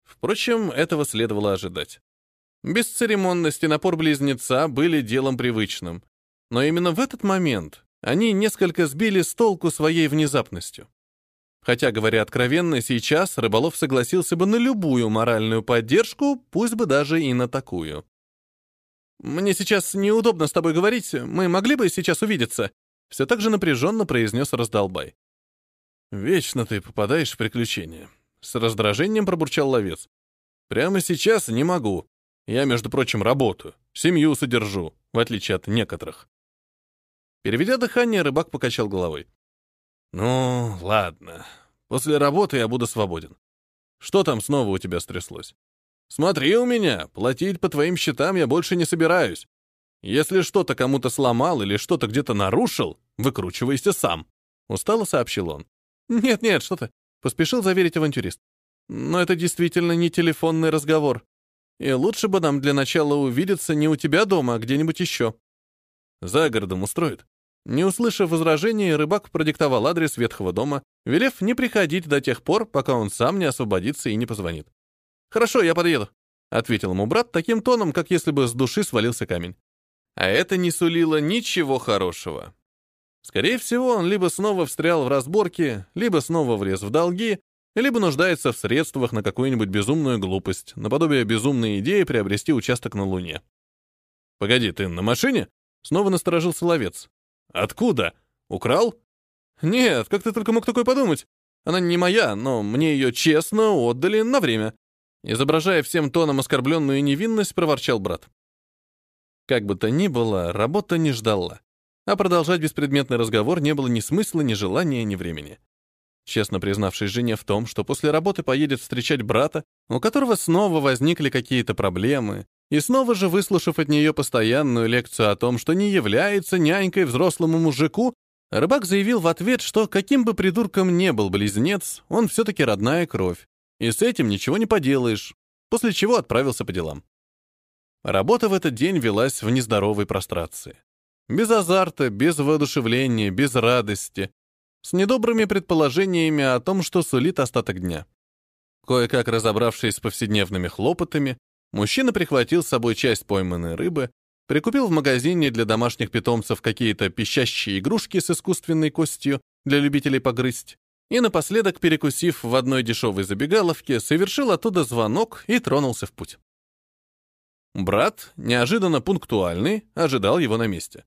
Впрочем, этого следовало ожидать. Бесцеремонность и напор близнеца были делом привычным. Но именно в этот момент они несколько сбили с толку своей внезапностью. Хотя, говоря откровенно, сейчас Рыболов согласился бы на любую моральную поддержку, пусть бы даже и на такую. «Мне сейчас неудобно с тобой говорить, мы могли бы сейчас увидеться», все так же напряженно произнес Раздолбай. «Вечно ты попадаешь в приключения», — с раздражением пробурчал ловец. «Прямо сейчас не могу. Я, между прочим, работаю, семью содержу, в отличие от некоторых». Переведя дыхание, рыбак покачал головой. «Ну, ладно. После работы я буду свободен. Что там снова у тебя стряслось? Смотри у меня, платить по твоим счетам я больше не собираюсь. Если что-то кому-то сломал или что-то где-то нарушил, выкручивайся сам», — устало сообщил он. «Нет-нет, что ты», — поспешил заверить авантюрист. «Но это действительно не телефонный разговор. И лучше бы нам для начала увидеться не у тебя дома, а где-нибудь еще». «За городом устроит». Не услышав возражений, рыбак продиктовал адрес ветхого дома, велев не приходить до тех пор, пока он сам не освободится и не позвонит. «Хорошо, я подъеду», — ответил ему брат таким тоном, как если бы с души свалился камень. А это не сулило ничего хорошего. Скорее всего, он либо снова встрял в разборки, либо снова влез в долги, либо нуждается в средствах на какую-нибудь безумную глупость, наподобие безумной идеи приобрести участок на Луне. «Погоди, ты на машине?» Снова насторожился ловец. «Откуда? Украл?» «Нет, как ты только мог такое подумать? Она не моя, но мне ее честно отдали на время. Изображая всем тоном оскорбленную невинность, проворчал брат. Как бы то ни было, работа не ждала. А продолжать беспредметный разговор не было ни смысла, ни желания, ни времени. Честно признавшись жене в том, что после работы поедет встречать брата, у которого снова возникли какие-то проблемы, и снова же выслушав от нее постоянную лекцию о том, что не является нянькой взрослому мужику, рыбак заявил в ответ, что каким бы придурком не был близнец, он все-таки родная кровь, и с этим ничего не поделаешь, после чего отправился по делам. Работа в этот день велась в нездоровой прострации. Без азарта, без воодушевления, без радости, с недобрыми предположениями о том, что сулит остаток дня. Кое-как разобравшись с повседневными хлопотами, мужчина прихватил с собой часть пойманной рыбы, прикупил в магазине для домашних питомцев какие-то пищащие игрушки с искусственной костью для любителей погрызть, и напоследок, перекусив в одной дешевой забегаловке, совершил оттуда звонок и тронулся в путь. Брат, неожиданно пунктуальный, ожидал его на месте.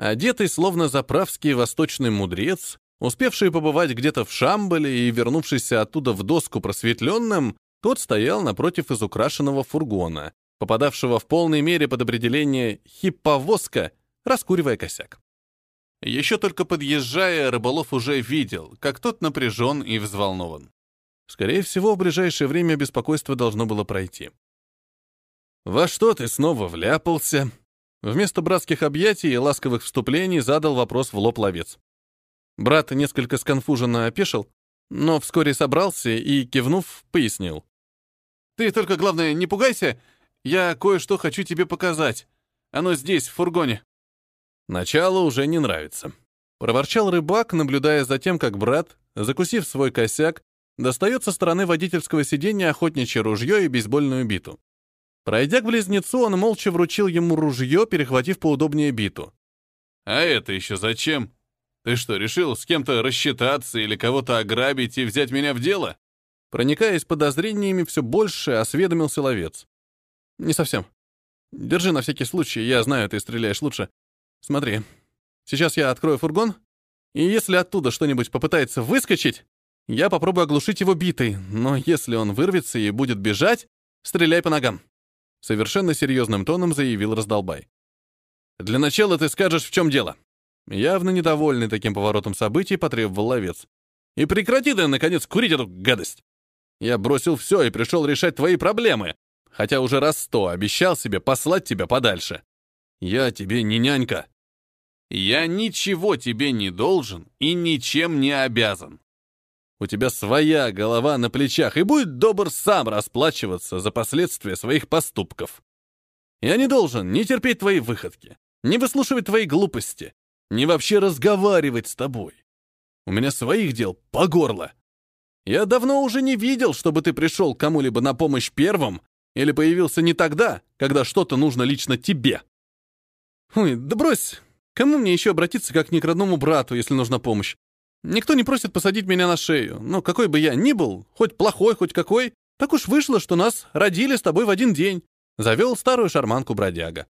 Одетый, словно заправский восточный мудрец, успевший побывать где-то в Шамбале и вернувшийся оттуда в доску просветленным, тот стоял напротив изукрашенного фургона, попадавшего в полной мере под определение «хипповозка», раскуривая косяк. Еще только подъезжая, Рыболов уже видел, как тот напряжен и взволнован. Скорее всего, в ближайшее время беспокойство должно было пройти. «Во что ты снова вляпался?» Вместо братских объятий и ласковых вступлений задал вопрос в лоб ловец. Брат несколько сконфуженно опешил, но вскоре собрался и, кивнув, пояснил. «Ты только, главное, не пугайся, я кое-что хочу тебе показать. Оно здесь, в фургоне». Начало уже не нравится. Проворчал рыбак, наблюдая за тем, как брат, закусив свой косяк, достает со стороны водительского сиденья охотничье ружье и бейсбольную биту. Пройдя к близнецу, он молча вручил ему ружье, перехватив поудобнее биту. «А это еще зачем? Ты что, решил с кем-то рассчитаться или кого-то ограбить и взять меня в дело?» Проникаясь подозрениями, все больше осведомился ловец. «Не совсем. Держи на всякий случай, я знаю, ты стреляешь лучше. Смотри, сейчас я открою фургон, и если оттуда что-нибудь попытается выскочить, я попробую оглушить его битой, но если он вырвется и будет бежать, стреляй по ногам. Совершенно серьезным тоном заявил раздолбай. «Для начала ты скажешь, в чем дело». Явно недовольный таким поворотом событий, потребовал ловец. «И прекрати ты, наконец, курить эту гадость! Я бросил все и пришел решать твои проблемы, хотя уже раз сто обещал себе послать тебя подальше. Я тебе не нянька. Я ничего тебе не должен и ничем не обязан. У тебя своя голова на плечах, и будь добр сам расплачиваться за последствия своих поступков. Я не должен ни терпеть твои выходки, ни выслушивать твои глупости, ни вообще разговаривать с тобой. У меня своих дел по горло. Я давно уже не видел, чтобы ты пришел кому-либо на помощь первым или появился не тогда, когда что-то нужно лично тебе. Ой, да брось. Кому мне еще обратиться, как не к родному брату, если нужна помощь? Никто не просит посадить меня на шею, но какой бы я ни был, хоть плохой, хоть какой, так уж вышло, что нас родили с тобой в один день. Завел старую шарманку бродяга.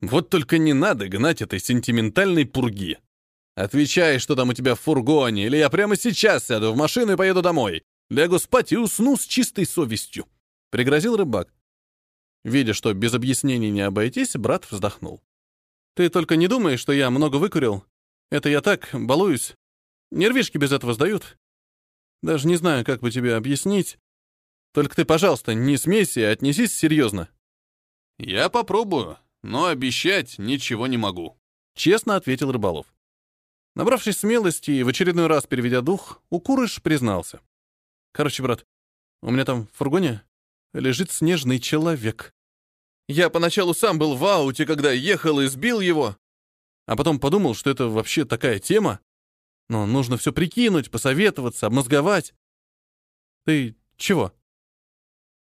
Вот только не надо гнать этой сентиментальной пурги. Отвечай, что там у тебя в фургоне, или я прямо сейчас сяду в машину и поеду домой. Лягу спать и усну с чистой совестью. Пригрозил рыбак. Видя, что без объяснений не обойтись, брат вздохнул. Ты только не думай, что я много выкурил. Это я так, балуюсь. Нервишки без этого сдают. Даже не знаю, как бы тебе объяснить. Только ты, пожалуйста, не смейся и отнесись серьезно. Я попробую, но обещать ничего не могу. Честно ответил Рыболов. Набравшись смелости и в очередной раз переведя дух, Укурыш признался. Короче, брат, у меня там в фургоне лежит снежный человек. Я поначалу сам был в ауте, когда ехал и сбил его, а потом подумал, что это вообще такая тема, но нужно все прикинуть, посоветоваться, обмозговать. Ты чего?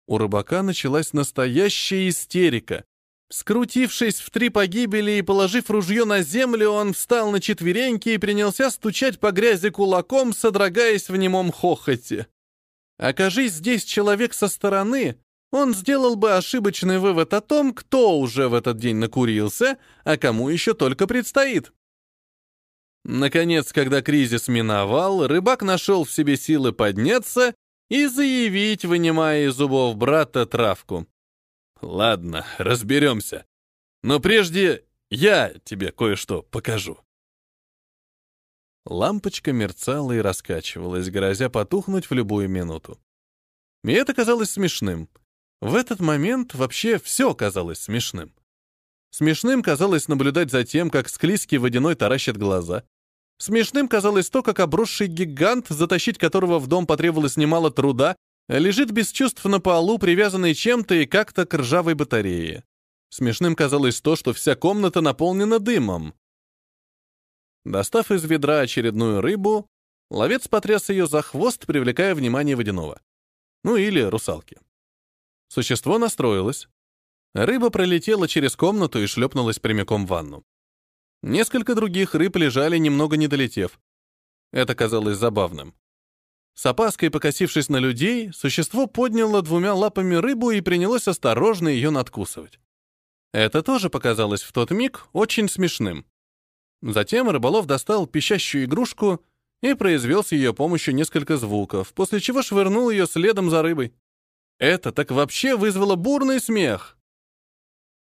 У рыбака началась настоящая истерика. Скрутившись в три погибели и положив ружье на землю, он встал на четвереньки и принялся стучать по грязи кулаком, содрогаясь в немом хохоте. Окажись здесь человек со стороны, он сделал бы ошибочный вывод о том, кто уже в этот день накурился, а кому еще только предстоит. Наконец, когда кризис миновал, рыбак нашел в себе силы подняться и заявить, вынимая из зубов брата травку. «Ладно, разберемся. Но прежде я тебе кое-что покажу». Лампочка мерцала и раскачивалась, грозя потухнуть в любую минуту. И это казалось смешным. В этот момент вообще все казалось смешным. Смешным казалось наблюдать за тем, как склизкий водяной таращит глаза. Смешным казалось то, как обросший гигант, затащить которого в дом потребовалось немало труда, лежит без чувств на полу, привязанный чем-то и как-то к ржавой батарее. Смешным казалось то, что вся комната наполнена дымом. Достав из ведра очередную рыбу, ловец потряс ее за хвост, привлекая внимание водяного. Ну или русалки. Существо настроилось. Рыба пролетела через комнату и шлепнулась прямиком в ванну. Несколько других рыб лежали, немного не долетев. Это казалось забавным. С опаской покосившись на людей, существо подняло двумя лапами рыбу и принялось осторожно ее надкусывать. Это тоже показалось в тот миг очень смешным. Затем рыболов достал пищащую игрушку и произвел с ее помощью несколько звуков, после чего швырнул ее следом за рыбой. Это так вообще вызвало бурный смех.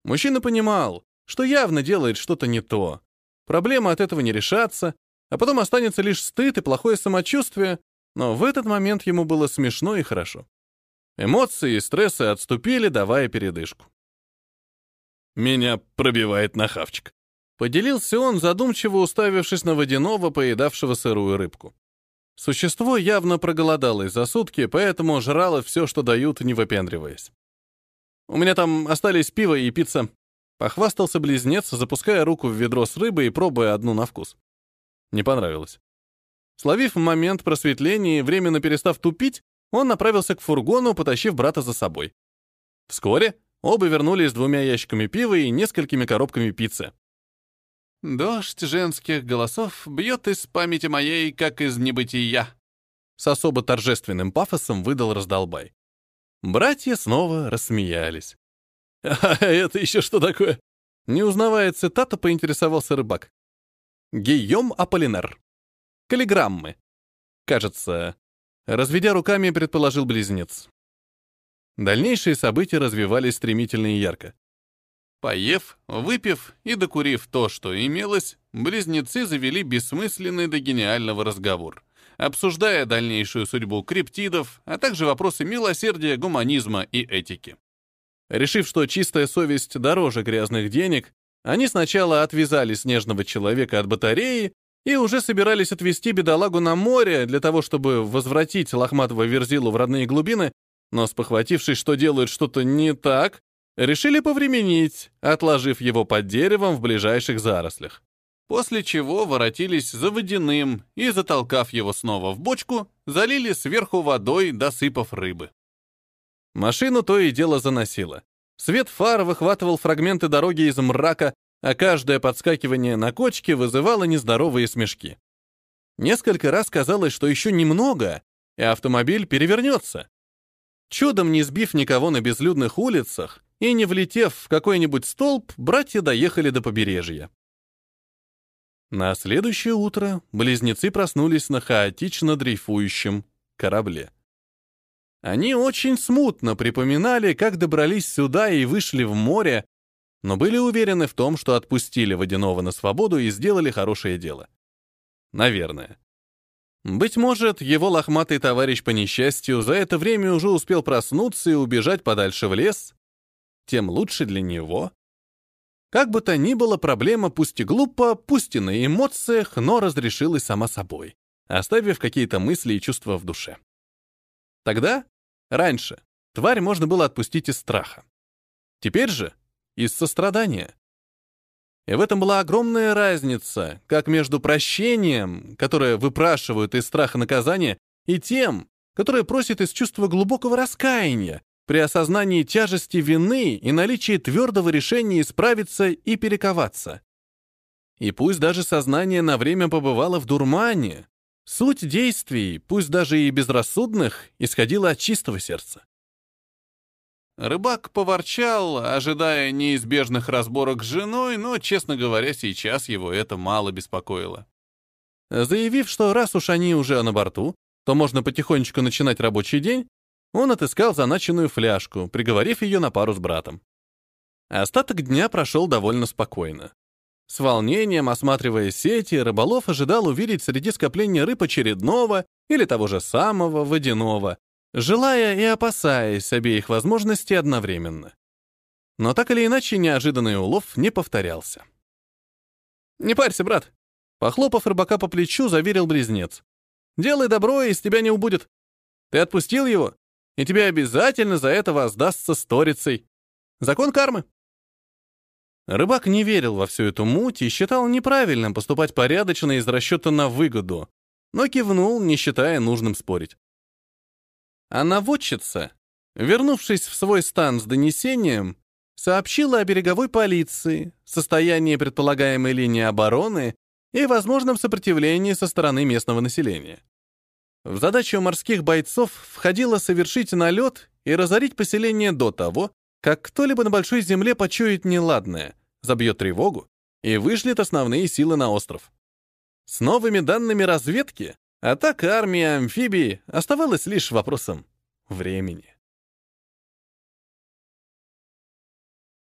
Мужчина понимал, что явно делает что-то не то. Проблема от этого не решатся, а потом останется лишь стыд и плохое самочувствие, но в этот момент ему было смешно и хорошо. Эмоции и стрессы отступили, давая передышку. «Меня пробивает нахавчик», Поделился он, задумчиво уставившись на водяного, поедавшего сырую рыбку. Существо явно проголодалось за сутки, поэтому жрало все, что дают, не выпендриваясь. «У меня там остались пиво и пицца», — похвастался близнец, запуская руку в ведро с рыбой и пробуя одну на вкус. Не понравилось. Словив момент просветления и временно перестав тупить, он направился к фургону, потащив брата за собой. Вскоре оба вернулись с двумя ящиками пива и несколькими коробками пиццы. Дождь женских голосов бьет из памяти моей, как из небытия. С особо торжественным пафосом выдал раздолбай. Братья снова рассмеялись. «А это еще что такое?» Не узнавая цитату, поинтересовался рыбак. Гийом Аполлинер. Каллиграммы. Кажется, разведя руками, предположил близнец. Дальнейшие события развивались стремительно и ярко. Поев, выпив и докурив то, что имелось, близнецы завели бессмысленный до гениального разговор, обсуждая дальнейшую судьбу криптидов, а также вопросы милосердия, гуманизма и этики. Решив, что чистая совесть дороже грязных денег, они сначала отвязали снежного человека от батареи и уже собирались отвезти бедолагу на море для того, чтобы возвратить лохматого верзилу в родные глубины, но спохватившись, что делают что-то не так, решили повременить, отложив его под деревом в ближайших зарослях. После чего воротились за водяным и, затолкав его снова в бочку, залили сверху водой, досыпав рыбы. Машину то и дело заносило. Свет фар выхватывал фрагменты дороги из мрака, а каждое подскакивание на кочке вызывало нездоровые смешки. Несколько раз казалось, что еще немного, и автомобиль перевернется. Чудом не сбив никого на безлюдных улицах, и, не влетев в какой-нибудь столб, братья доехали до побережья. На следующее утро близнецы проснулись на хаотично дрейфующем корабле. Они очень смутно припоминали, как добрались сюда и вышли в море, но были уверены в том, что отпустили Водянова на свободу и сделали хорошее дело. Наверное. Быть может, его лохматый товарищ по несчастью за это время уже успел проснуться и убежать подальше в лес, тем лучше для него. Как бы то ни было, проблема пусть и глупо, пусть и на эмоциях, но разрешилась сама собой, оставив какие-то мысли и чувства в душе. Тогда, раньше, тварь можно было отпустить из страха. Теперь же из сострадания. И в этом была огромная разница, как между прощением, которое выпрашивают из страха наказания, и тем, которое просит из чувства глубокого раскаяния, при осознании тяжести вины и наличии твердого решения исправиться и перековаться. И пусть даже сознание на время побывало в дурмане, суть действий, пусть даже и безрассудных, исходила от чистого сердца. Рыбак поворчал, ожидая неизбежных разборок с женой, но, честно говоря, сейчас его это мало беспокоило. Заявив, что раз уж они уже на борту, то можно потихонечку начинать рабочий день, он отыскал заначенную фляжку, приговорив ее на пару с братом. Остаток дня прошел довольно спокойно. С волнением, осматривая сети, рыболов ожидал увидеть среди скопления рыб очередного или того же самого водяного, желая и опасаясь обеих возможностей одновременно. Но так или иначе, неожиданный улов не повторялся. «Не парься, брат!» Похлопав рыбака по плечу, заверил близнец. «Делай добро, и из тебя не убудет. Ты отпустил его, и тебе обязательно за это воздастся сторицей. Закон кармы». Рыбак не верил во всю эту муть и считал неправильным поступать порядочно из расчета на выгоду, но кивнул, не считая нужным спорить. А наводчица, вернувшись в свой стан с донесением, сообщила о береговой полиции, состоянии предполагаемой линии обороны и возможном сопротивлении со стороны местного населения. В задачу морских бойцов входило совершить налет и разорить поселение до того, как кто-либо на большой земле почует неладное, забьет тревогу и вышлет основные силы на остров. С новыми данными разведки атака армии амфибии оставалась лишь вопросом времени.